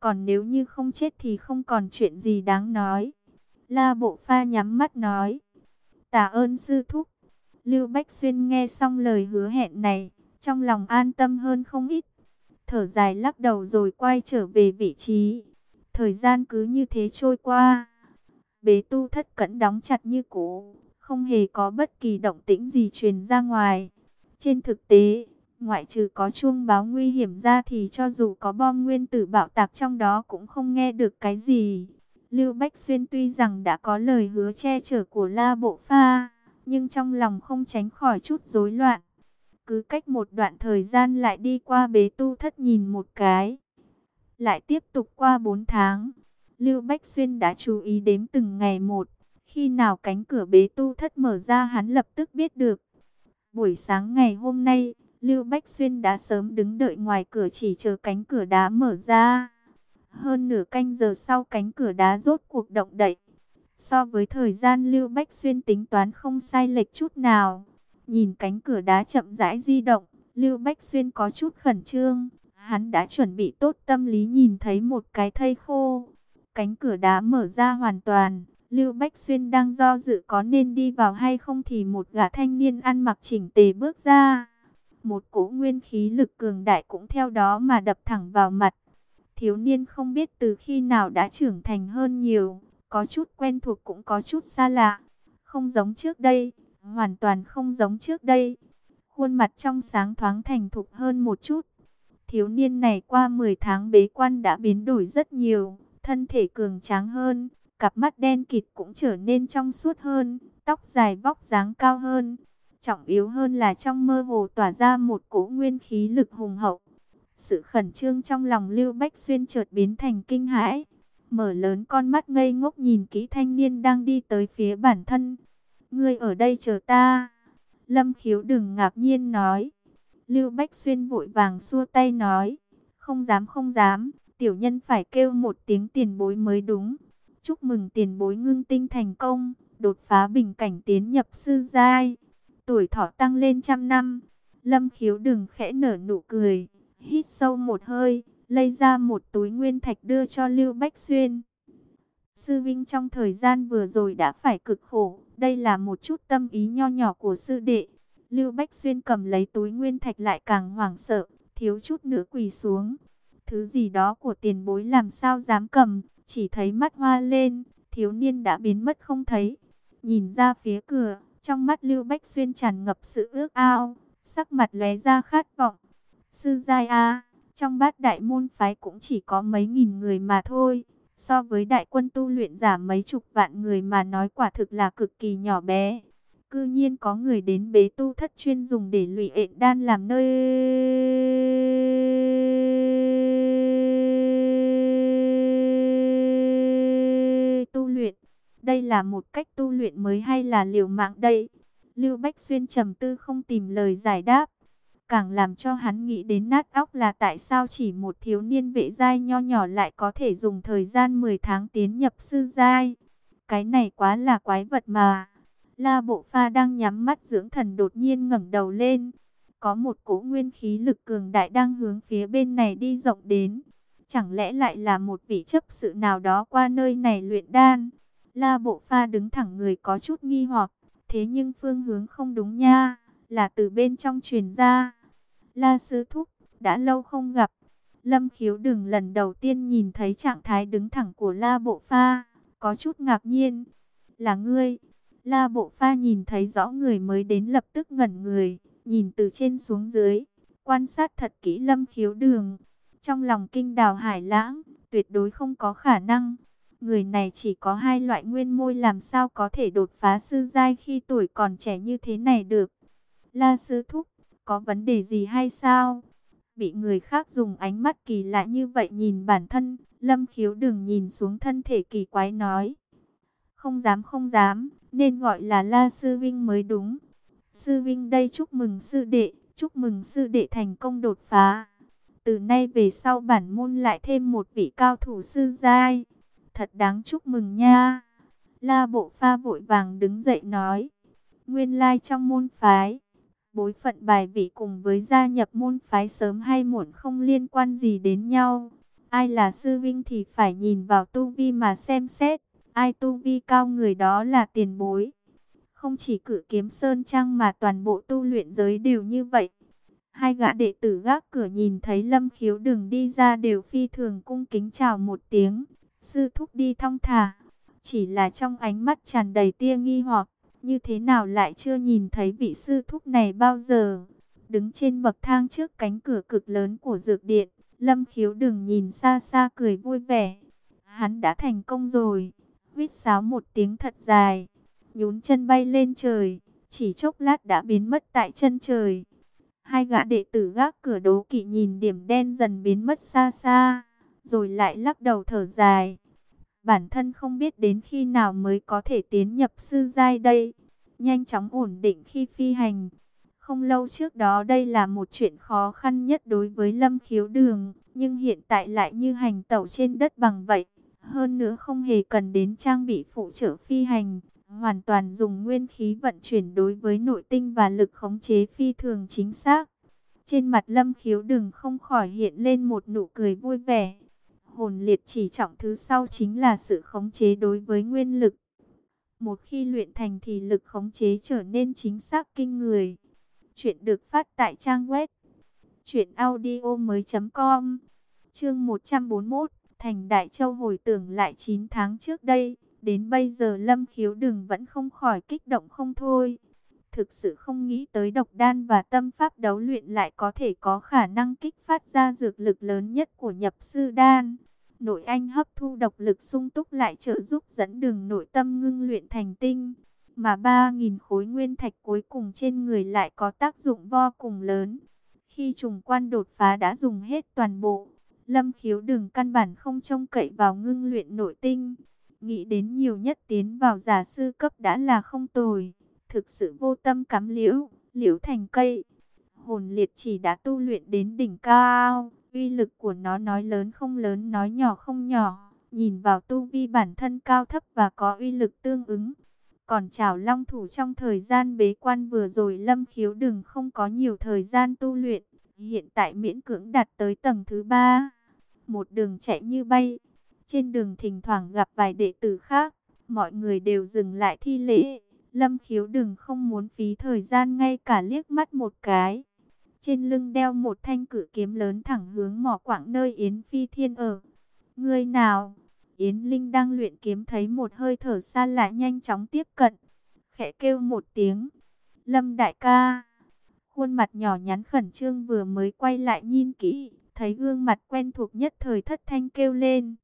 Còn nếu như không chết thì không còn chuyện gì đáng nói. La Bộ Pha nhắm mắt nói. Tạ ơn sư thúc. Lưu Bách Xuyên nghe xong lời hứa hẹn này, trong lòng an tâm hơn không ít. Thở dài lắc đầu rồi quay trở về vị trí. Thời gian cứ như thế trôi qua. Bế tu thất cẩn đóng chặt như cũ, không hề có bất kỳ động tĩnh gì truyền ra ngoài. Trên thực tế, Ngoại trừ có chuông báo nguy hiểm ra thì cho dù có bom nguyên tử bạo tạc trong đó cũng không nghe được cái gì. Lưu Bách Xuyên tuy rằng đã có lời hứa che chở của La Bộ Pha, nhưng trong lòng không tránh khỏi chút rối loạn. Cứ cách một đoạn thời gian lại đi qua bế tu thất nhìn một cái. Lại tiếp tục qua bốn tháng, Lưu Bách Xuyên đã chú ý đếm từng ngày một. Khi nào cánh cửa bế tu thất mở ra hắn lập tức biết được. Buổi sáng ngày hôm nay, Lưu Bách Xuyên đã sớm đứng đợi ngoài cửa chỉ chờ cánh cửa đá mở ra. Hơn nửa canh giờ sau cánh cửa đá rốt cuộc động đậy. So với thời gian Lưu Bách Xuyên tính toán không sai lệch chút nào. Nhìn cánh cửa đá chậm rãi di động, Lưu Bách Xuyên có chút khẩn trương. Hắn đã chuẩn bị tốt tâm lý nhìn thấy một cái thây khô. Cánh cửa đá mở ra hoàn toàn. Lưu Bách Xuyên đang do dự có nên đi vào hay không thì một gã thanh niên ăn mặc chỉnh tề bước ra. Một cỗ nguyên khí lực cường đại cũng theo đó mà đập thẳng vào mặt. Thiếu niên không biết từ khi nào đã trưởng thành hơn nhiều, có chút quen thuộc cũng có chút xa lạ. Không giống trước đây, hoàn toàn không giống trước đây. Khuôn mặt trong sáng thoáng thành thục hơn một chút. Thiếu niên này qua 10 tháng bế quan đã biến đổi rất nhiều, thân thể cường tráng hơn, cặp mắt đen kịt cũng trở nên trong suốt hơn, tóc dài vóc dáng cao hơn. Trọng yếu hơn là trong mơ hồ tỏa ra một cỗ nguyên khí lực hùng hậu. Sự khẩn trương trong lòng Lưu Bách Xuyên chợt biến thành kinh hãi. Mở lớn con mắt ngây ngốc nhìn kỹ thanh niên đang đi tới phía bản thân. Ngươi ở đây chờ ta. Lâm khiếu đừng ngạc nhiên nói. Lưu Bách Xuyên vội vàng xua tay nói. Không dám không dám, tiểu nhân phải kêu một tiếng tiền bối mới đúng. Chúc mừng tiền bối ngưng tinh thành công, đột phá bình cảnh tiến nhập sư giai. Tuổi thọ tăng lên trăm năm. Lâm khiếu đừng khẽ nở nụ cười, hít sâu một hơi, lấy ra một túi nguyên thạch đưa cho Lưu Bách Xuyên. Sư Vinh trong thời gian vừa rồi đã phải cực khổ, đây là một chút tâm ý nho nhỏ của sư đệ. Lưu Bách Xuyên cầm lấy túi nguyên thạch lại càng hoảng sợ, thiếu chút nữa quỳ xuống. Thứ gì đó của tiền bối làm sao dám cầm, chỉ thấy mắt hoa lên, thiếu niên đã biến mất không thấy. Nhìn ra phía cửa, trong mắt Lưu Bách Xuyên tràn ngập sự ước ao, sắc mặt lóe ra khát vọng. Sư Giai A, trong bát đại môn phái cũng chỉ có mấy nghìn người mà thôi. So với đại quân tu luyện giả mấy chục vạn người mà nói quả thực là cực kỳ nhỏ bé. Cư nhiên có người đến bế tu thất chuyên dùng để lụy ện đan làm nơi Đây là một cách tu luyện mới hay là liều mạng đây? Lưu Bách Xuyên trầm tư không tìm lời giải đáp. Càng làm cho hắn nghĩ đến nát óc là tại sao chỉ một thiếu niên vệ giai nho nhỏ lại có thể dùng thời gian 10 tháng tiến nhập sư giai. Cái này quá là quái vật mà. La Bộ Pha đang nhắm mắt dưỡng thần đột nhiên ngẩng đầu lên. Có một cỗ nguyên khí lực cường đại đang hướng phía bên này đi rộng đến. Chẳng lẽ lại là một vị chấp sự nào đó qua nơi này luyện đan? La Bộ Pha đứng thẳng người có chút nghi hoặc. Thế nhưng phương hướng không đúng nha. Là từ bên trong truyền ra. La Sư Thúc, đã lâu không gặp. Lâm khiếu đừng lần đầu tiên nhìn thấy trạng thái đứng thẳng của La Bộ Pha. Có chút ngạc nhiên. Là ngươi. La Bộ Pha nhìn thấy rõ người mới đến lập tức ngẩn người. Nhìn từ trên xuống dưới. Quan sát thật kỹ Lâm khiếu đường. Trong lòng kinh đào hải lãng. Tuyệt đối không có khả năng. Người này chỉ có hai loại nguyên môi làm sao có thể đột phá sư giai khi tuổi còn trẻ như thế này được. La Sư Thúc có vấn đề gì hay sao? Bị người khác dùng ánh mắt kỳ lạ như vậy nhìn bản thân, Lâm Khiếu đừng nhìn xuống thân thể kỳ quái nói. Không dám không dám, nên gọi là La Sư Vinh mới đúng. Sư Vinh đây chúc mừng sư đệ, chúc mừng sư đệ thành công đột phá. Từ nay về sau bản môn lại thêm một vị cao thủ sư giai. Thật đáng chúc mừng nha. La Bộ Pha vội vàng đứng dậy nói. Nguyên lai trong môn phái, Bối phận bài vị cùng với gia nhập môn phái sớm hay muộn không liên quan gì đến nhau. Ai là sư vinh thì phải nhìn vào tu vi mà xem xét. Ai tu vi cao người đó là tiền bối. Không chỉ cử kiếm sơn trang mà toàn bộ tu luyện giới đều như vậy. Hai gã đệ tử gác cửa nhìn thấy lâm khiếu đường đi ra đều phi thường cung kính chào một tiếng. Sư thúc đi thong thả. Chỉ là trong ánh mắt tràn đầy tia nghi hoặc như thế nào lại chưa nhìn thấy vị sư thúc này bao giờ? Đứng trên bậc thang trước cánh cửa cực lớn của dược điện, Lâm khiếu đừng nhìn xa xa cười vui vẻ. Hắn đã thành công rồi. Huýt sáo một tiếng thật dài. Nhún chân bay lên trời. Chỉ chốc lát đã biến mất tại chân trời. Hai gã đệ tử gác cửa đố kỵ nhìn điểm đen dần biến mất xa xa. Rồi lại lắc đầu thở dài. Bản thân không biết đến khi nào mới có thể tiến nhập sư giai đây. Nhanh chóng ổn định khi phi hành. Không lâu trước đó đây là một chuyện khó khăn nhất đối với lâm khiếu đường. Nhưng hiện tại lại như hành tẩu trên đất bằng vậy. Hơn nữa không hề cần đến trang bị phụ trợ phi hành. Hoàn toàn dùng nguyên khí vận chuyển đối với nội tinh và lực khống chế phi thường chính xác. Trên mặt lâm khiếu đừng không khỏi hiện lên một nụ cười vui vẻ. Hồn liệt chỉ trọng thứ sau chính là sự khống chế đối với nguyên lực. Một khi luyện thành thì lực khống chế trở nên chính xác kinh người. Chuyện được phát tại trang web truyệnaudiomoi.com. Chương 141, Thành Đại Châu hồi tưởng lại 9 tháng trước đây, đến bây giờ Lâm Khiếu Đừng vẫn không khỏi kích động không thôi. Thực sự không nghĩ tới độc đan và tâm pháp đấu luyện lại có thể có khả năng kích phát ra dược lực lớn nhất của nhập sư đan. Nội anh hấp thu độc lực sung túc lại trợ giúp dẫn đường nội tâm ngưng luyện thành tinh. Mà 3.000 khối nguyên thạch cuối cùng trên người lại có tác dụng vô cùng lớn. Khi trùng quan đột phá đã dùng hết toàn bộ, lâm khiếu đường căn bản không trông cậy vào ngưng luyện nội tinh. Nghĩ đến nhiều nhất tiến vào giả sư cấp đã là không tồi. Thực sự vô tâm cắm liễu, liễu thành cây. Hồn liệt chỉ đã tu luyện đến đỉnh cao Uy lực của nó nói lớn không lớn nói nhỏ không nhỏ. Nhìn vào tu vi bản thân cao thấp và có uy lực tương ứng. Còn chảo long thủ trong thời gian bế quan vừa rồi lâm khiếu đừng không có nhiều thời gian tu luyện. Hiện tại miễn cưỡng đạt tới tầng thứ ba. Một đường chạy như bay. Trên đường thỉnh thoảng gặp vài đệ tử khác. Mọi người đều dừng lại thi lễ. Lâm khiếu đừng không muốn phí thời gian ngay cả liếc mắt một cái. Trên lưng đeo một thanh cử kiếm lớn thẳng hướng mỏ quảng nơi Yến Phi Thiên ở. Ngươi nào? Yến Linh đang luyện kiếm thấy một hơi thở xa lại nhanh chóng tiếp cận. Khẽ kêu một tiếng. Lâm đại ca. Khuôn mặt nhỏ nhắn khẩn trương vừa mới quay lại nhìn kỹ. Thấy gương mặt quen thuộc nhất thời thất thanh kêu lên.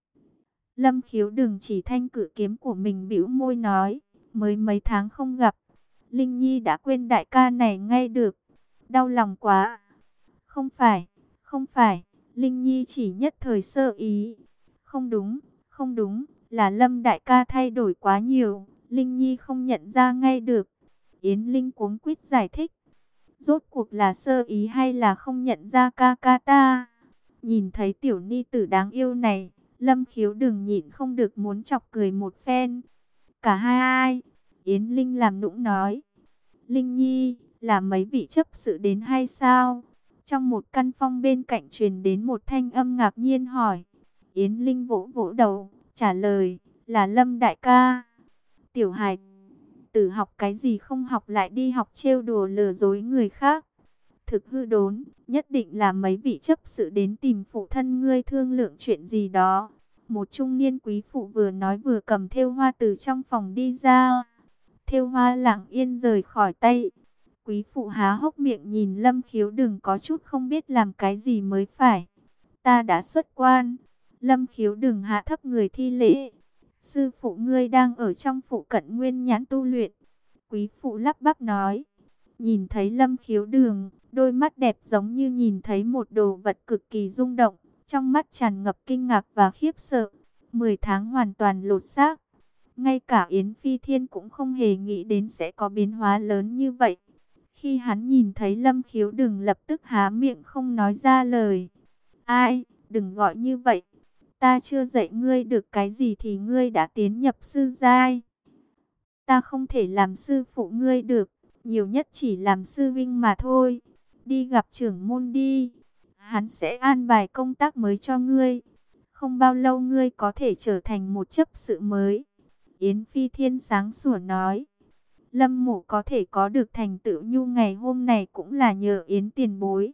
Lâm khiếu đừng chỉ thanh cử kiếm của mình bĩu môi nói. Mới mấy tháng không gặp. Linh Nhi đã quên đại ca này ngay được. Đau lòng quá. Không phải, không phải, Linh Nhi chỉ nhất thời sơ ý. Không đúng, không đúng, là Lâm đại ca thay đổi quá nhiều, Linh Nhi không nhận ra ngay được. Yến Linh cuống quýt giải thích. Rốt cuộc là sơ ý hay là không nhận ra ca ca ta? Nhìn thấy tiểu ni tử đáng yêu này, Lâm khiếu đừng nhịn không được muốn chọc cười một phen. Cả hai ai? Yến Linh làm nũng nói. Linh Nhi, là mấy vị chấp sự đến hay sao? Trong một căn phong bên cạnh truyền đến một thanh âm ngạc nhiên hỏi. Yến Linh vỗ vỗ đầu, trả lời, là Lâm Đại ca. Tiểu hải tử học cái gì không học lại đi học trêu đùa lừa dối người khác. Thực hư đốn, nhất định là mấy vị chấp sự đến tìm phụ thân ngươi thương lượng chuyện gì đó. Một trung niên quý phụ vừa nói vừa cầm theo hoa từ trong phòng đi ra. Theo hoa lặng yên rời khỏi tay. Quý phụ há hốc miệng nhìn Lâm Khiếu đừng có chút không biết làm cái gì mới phải. Ta đã xuất quan. Lâm Khiếu đừng hạ thấp người thi lễ. Sư phụ ngươi đang ở trong phụ cận nguyên nhãn tu luyện. Quý phụ lắp bắp nói. Nhìn thấy Lâm Khiếu đường, đôi mắt đẹp giống như nhìn thấy một đồ vật cực kỳ rung động. Trong mắt tràn ngập kinh ngạc và khiếp sợ. Mười tháng hoàn toàn lột xác. Ngay cả Yến Phi Thiên cũng không hề nghĩ đến sẽ có biến hóa lớn như vậy. Khi hắn nhìn thấy Lâm Khiếu đừng lập tức há miệng không nói ra lời. Ai, đừng gọi như vậy. Ta chưa dạy ngươi được cái gì thì ngươi đã tiến nhập sư giai. Ta không thể làm sư phụ ngươi được, nhiều nhất chỉ làm sư vinh mà thôi. Đi gặp trưởng môn đi, hắn sẽ an bài công tác mới cho ngươi. Không bao lâu ngươi có thể trở thành một chấp sự mới. Yến Phi Thiên sáng sủa nói. Lâm mộ có thể có được thành tựu nhu ngày hôm này cũng là nhờ Yến tiền bối.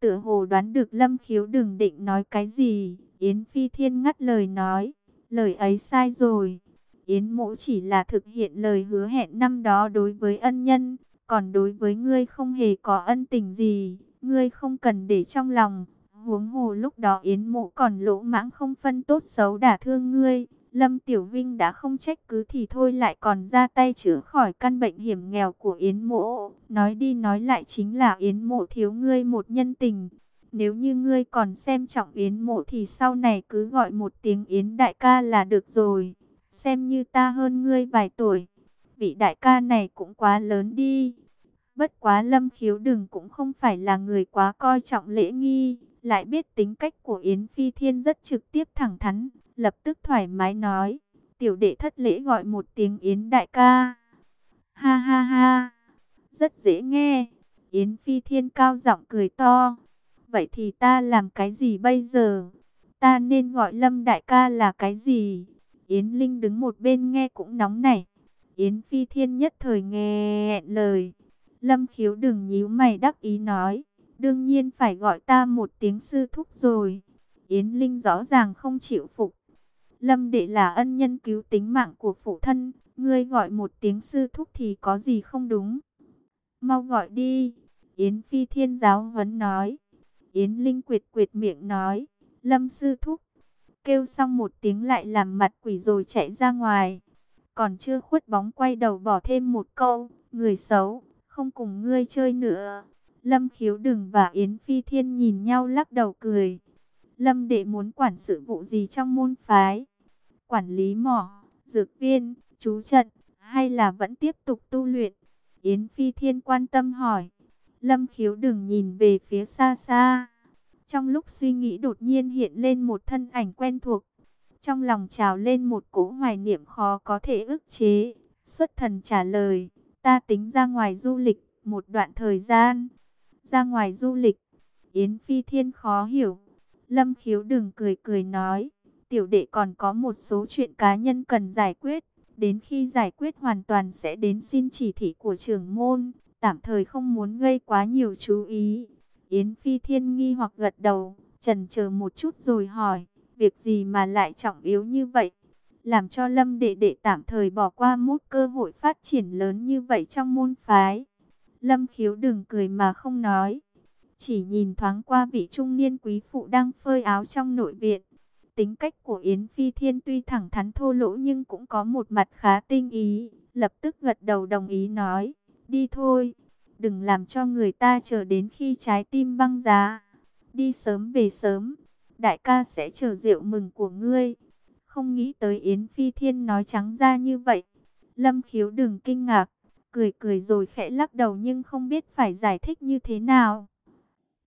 Tựa hồ đoán được Lâm khiếu đừng định nói cái gì. Yến phi thiên ngắt lời nói. Lời ấy sai rồi. Yến mộ chỉ là thực hiện lời hứa hẹn năm đó đối với ân nhân. Còn đối với ngươi không hề có ân tình gì. Ngươi không cần để trong lòng. Huống hồ lúc đó Yến mộ còn lỗ mãng không phân tốt xấu đả thương ngươi. Lâm Tiểu Vinh đã không trách cứ thì thôi lại còn ra tay chữa khỏi căn bệnh hiểm nghèo của Yến Mộ. Nói đi nói lại chính là Yến Mộ thiếu ngươi một nhân tình. Nếu như ngươi còn xem trọng Yến Mộ thì sau này cứ gọi một tiếng Yến Đại ca là được rồi. Xem như ta hơn ngươi vài tuổi. Vị đại ca này cũng quá lớn đi. Bất quá Lâm Khiếu Đừng cũng không phải là người quá coi trọng lễ nghi. Lại biết tính cách của Yến Phi Thiên rất trực tiếp thẳng thắn lập tức thoải mái nói, tiểu đệ thất lễ gọi một tiếng Yến đại ca. Ha ha ha, rất dễ nghe. Yến Phi Thiên cao giọng cười to. Vậy thì ta làm cái gì bây giờ? Ta nên gọi Lâm đại ca là cái gì? Yến Linh đứng một bên nghe cũng nóng nảy. Yến Phi Thiên nhất thời nghe lời. Lâm khiếu đừng nhíu mày đắc ý nói. Đương nhiên phải gọi ta một tiếng sư thúc rồi. Yến Linh rõ ràng không chịu phục. Lâm đệ là ân nhân cứu tính mạng của phụ thân. Ngươi gọi một tiếng sư thúc thì có gì không đúng. Mau gọi đi. Yến Phi Thiên giáo huấn nói. Yến Linh quyệt quyệt miệng nói. Lâm sư thúc. Kêu xong một tiếng lại làm mặt quỷ rồi chạy ra ngoài. Còn chưa khuất bóng quay đầu bỏ thêm một câu. Người xấu, không cùng ngươi chơi nữa. Lâm khiếu đừng và Yến Phi Thiên nhìn nhau lắc đầu cười. Lâm đệ muốn quản sự vụ gì trong môn phái? Quản lý mỏ, dược viên, chú trận, hay là vẫn tiếp tục tu luyện? Yến Phi Thiên quan tâm hỏi. Lâm khiếu đừng nhìn về phía xa xa. Trong lúc suy nghĩ đột nhiên hiện lên một thân ảnh quen thuộc. Trong lòng trào lên một cỗ hoài niệm khó có thể ức chế. Xuất thần trả lời, ta tính ra ngoài du lịch một đoạn thời gian. Ra ngoài du lịch, Yến Phi Thiên khó hiểu. Lâm khiếu đừng cười cười nói, tiểu đệ còn có một số chuyện cá nhân cần giải quyết. Đến khi giải quyết hoàn toàn sẽ đến xin chỉ thị của trưởng môn, tạm thời không muốn gây quá nhiều chú ý. Yến Phi Thiên nghi hoặc gật đầu, trần chờ một chút rồi hỏi, việc gì mà lại trọng yếu như vậy? Làm cho Lâm đệ đệ tạm thời bỏ qua một cơ hội phát triển lớn như vậy trong môn phái. Lâm khiếu đừng cười mà không nói. Chỉ nhìn thoáng qua vị trung niên quý phụ đang phơi áo trong nội viện. Tính cách của Yến Phi Thiên tuy thẳng thắn thô lỗ nhưng cũng có một mặt khá tinh ý. Lập tức gật đầu đồng ý nói, đi thôi, đừng làm cho người ta chờ đến khi trái tim băng giá. Đi sớm về sớm, đại ca sẽ chờ rượu mừng của ngươi. Không nghĩ tới Yến Phi Thiên nói trắng ra như vậy. Lâm khiếu đừng kinh ngạc, cười cười rồi khẽ lắc đầu nhưng không biết phải giải thích như thế nào.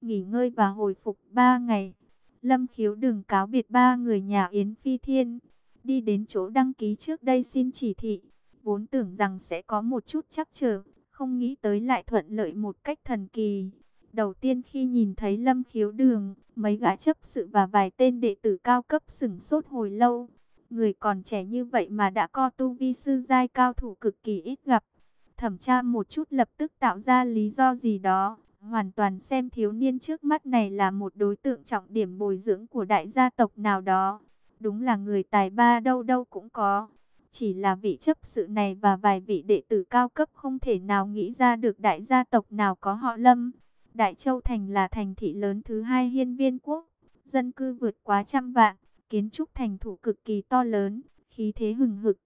Nghỉ ngơi và hồi phục ba ngày, Lâm khiếu đừng cáo biệt ba người nhà Yến Phi Thiên, đi đến chỗ đăng ký trước đây xin chỉ thị, vốn tưởng rằng sẽ có một chút chắc trở, không nghĩ tới lại thuận lợi một cách thần kỳ. Đầu tiên khi nhìn thấy Lâm khiếu đường, mấy gã chấp sự và vài tên đệ tử cao cấp sửng sốt hồi lâu. Người còn trẻ như vậy mà đã co tu vi sư giai cao thủ cực kỳ ít gặp. Thẩm tra một chút lập tức tạo ra lý do gì đó, hoàn toàn xem thiếu niên trước mắt này là một đối tượng trọng điểm bồi dưỡng của đại gia tộc nào đó. Đúng là người tài ba đâu đâu cũng có. Chỉ là vị chấp sự này và vài vị đệ tử cao cấp không thể nào nghĩ ra được đại gia tộc nào có họ lâm. Đại Châu Thành là thành thị lớn thứ hai hiên viên quốc, dân cư vượt quá trăm vạn, kiến trúc thành thủ cực kỳ to lớn, khí thế hừng hực,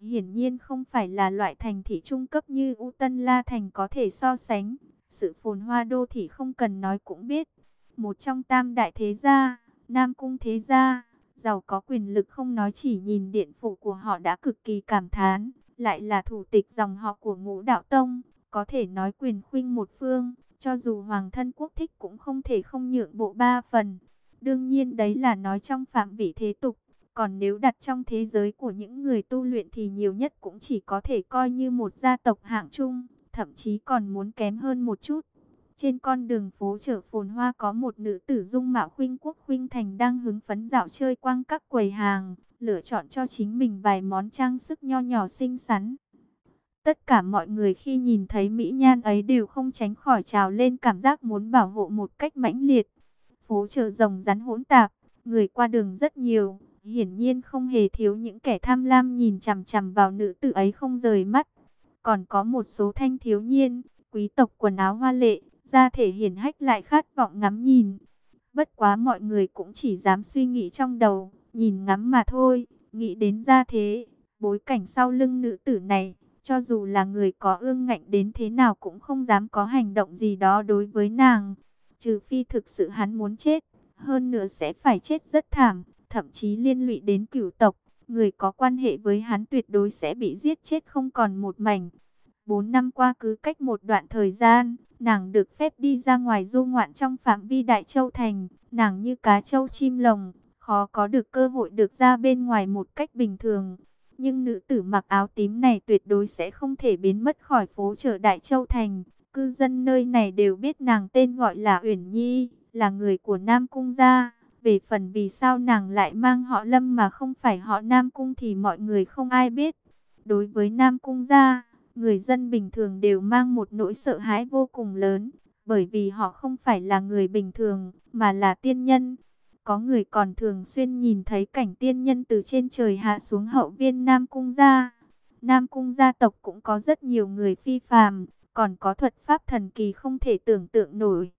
hiển nhiên không phải là loại thành thị trung cấp như U Tân La Thành có thể so sánh. Sự phồn hoa đô thị không cần nói cũng biết. Một trong tam đại thế gia, Nam Cung thế gia, giàu có quyền lực không nói chỉ nhìn điện phủ của họ đã cực kỳ cảm thán. Lại là thủ tịch dòng họ của ngũ đạo tông, có thể nói quyền khuynh một phương. Cho dù hoàng thân quốc thích cũng không thể không nhượng bộ ba phần. Đương nhiên đấy là nói trong phạm vị thế tục. Còn nếu đặt trong thế giới của những người tu luyện thì nhiều nhất cũng chỉ có thể coi như một gia tộc hạng trung, thậm chí còn muốn kém hơn một chút. Trên con đường phố chợ phồn hoa có một nữ tử dung mạo khuynh quốc khuynh thành đang hứng phấn dạo chơi quanh các quầy hàng, lựa chọn cho chính mình vài món trang sức nho nhỏ xinh xắn. Tất cả mọi người khi nhìn thấy mỹ nhan ấy đều không tránh khỏi trào lên cảm giác muốn bảo hộ một cách mãnh liệt. Phố chợ rồng rắn hỗn tạp, người qua đường rất nhiều, Hiển nhiên không hề thiếu những kẻ tham lam nhìn chằm chằm vào nữ tử ấy không rời mắt. Còn có một số thanh thiếu niên, quý tộc quần áo hoa lệ, ra thể hiển hách lại khát vọng ngắm nhìn. Bất quá mọi người cũng chỉ dám suy nghĩ trong đầu, nhìn ngắm mà thôi, nghĩ đến ra thế, bối cảnh sau lưng nữ tử này, cho dù là người có ương ngạnh đến thế nào cũng không dám có hành động gì đó đối với nàng. Trừ phi thực sự hắn muốn chết, hơn nữa sẽ phải chết rất thảm, thậm chí liên lụy đến cửu tộc. Người có quan hệ với hắn tuyệt đối sẽ bị giết chết không còn một mảnh. Bốn năm qua cứ cách một đoạn thời gian, nàng được phép đi ra ngoài du ngoạn trong phạm vi Đại Châu Thành. Nàng như cá châu chim lồng, khó có được cơ hội được ra bên ngoài một cách bình thường. Nhưng nữ tử mặc áo tím này tuyệt đối sẽ không thể biến mất khỏi phố chợ Đại Châu Thành. Cư dân nơi này đều biết nàng tên gọi là Uyển Nhi, là người của Nam Cung gia. Về phần vì sao nàng lại mang họ Lâm mà không phải họ Nam Cung thì mọi người không ai biết. Đối với Nam Cung gia, người dân bình thường đều mang một nỗi sợ hãi vô cùng lớn, bởi vì họ không phải là người bình thường, mà là tiên nhân. Có người còn thường xuyên nhìn thấy cảnh tiên nhân từ trên trời hạ xuống hậu viên Nam Cung gia. Nam Cung gia tộc cũng có rất nhiều người phi phàm, còn có thuật pháp thần kỳ không thể tưởng tượng nổi.